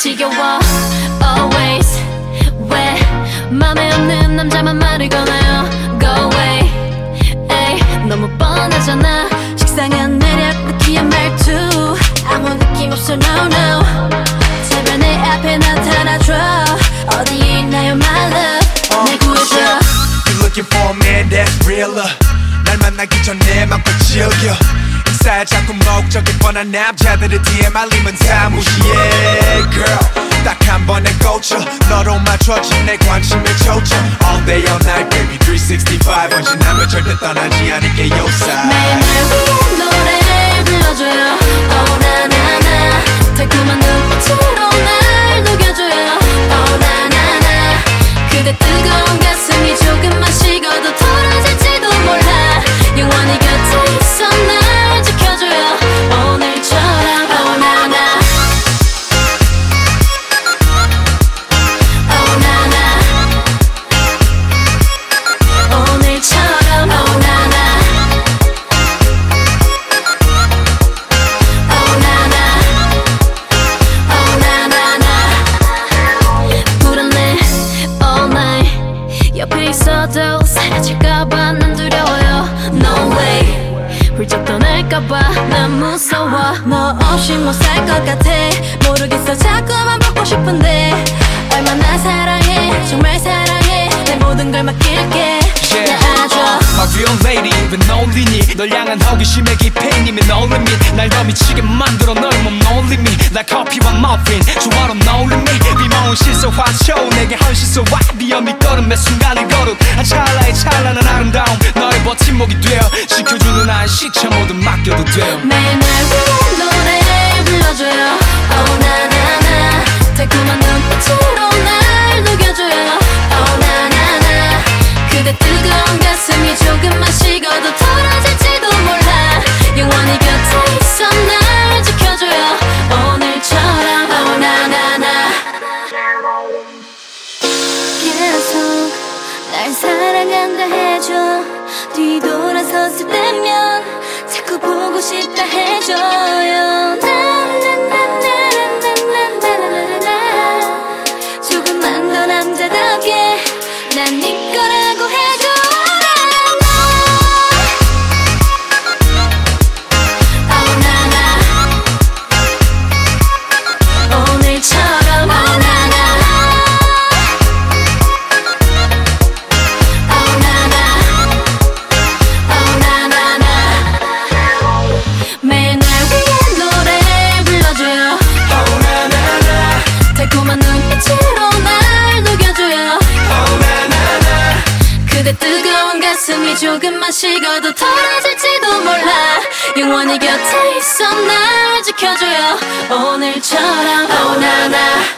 지겨워. Always. 왜? 맘에 없는 남자만 말을 거나요? Go away. 에이, 너무 뻔하잖아. 식상한 매력 느끼한 말투. 아무 느낌 없어 no no. 제발 내 앞에 나타나줘. 어디 있나요 my love? 어, 내 구해줘. You looking 그 for a man that's realer 날 만나기 전에 맘껏 즐겨. 살 자꾸 목적이 뻔한 남자들의 DMR이면 다 무시해 365 언제나면 절대 떠나지 않을게 요사 사라질까봐 난 두려워요. No way. 훌쩍 떠날까봐 난 무서워. 너 없이 못 살 것 같아. 모르겠어. 자꾸만 보고 싶은데. 얼마나 사랑해. 정말 사랑해. 내 모든 걸 맡길게. 내 안아줘 My real lady 왜 놀리니 널 향한 호기심의 깊이님이 no limit 날더 미치게 만들어 너의 몸 no limit 나 커피와 머핀 조화로 limit 비모은 실소화 쇼 내게 헌신소와. 비어 밑거름의 순간을 거룩 한 찰나의 찬란한 아름다움. 너의 버팀목이 되어 지켜주는 난 시체 모두 맡겨도 돼요 날 사랑한다 해줘 뒤돌아섰을 때면 자꾸 보고 싶다 해줘요 조금만 더 남자답게 난네 거라고 해줘 가슴이 조금만 식어도 덜어질지도 몰라. 영원히 곁에 있어 날 지켜줘요. 오늘처럼 Oh 나나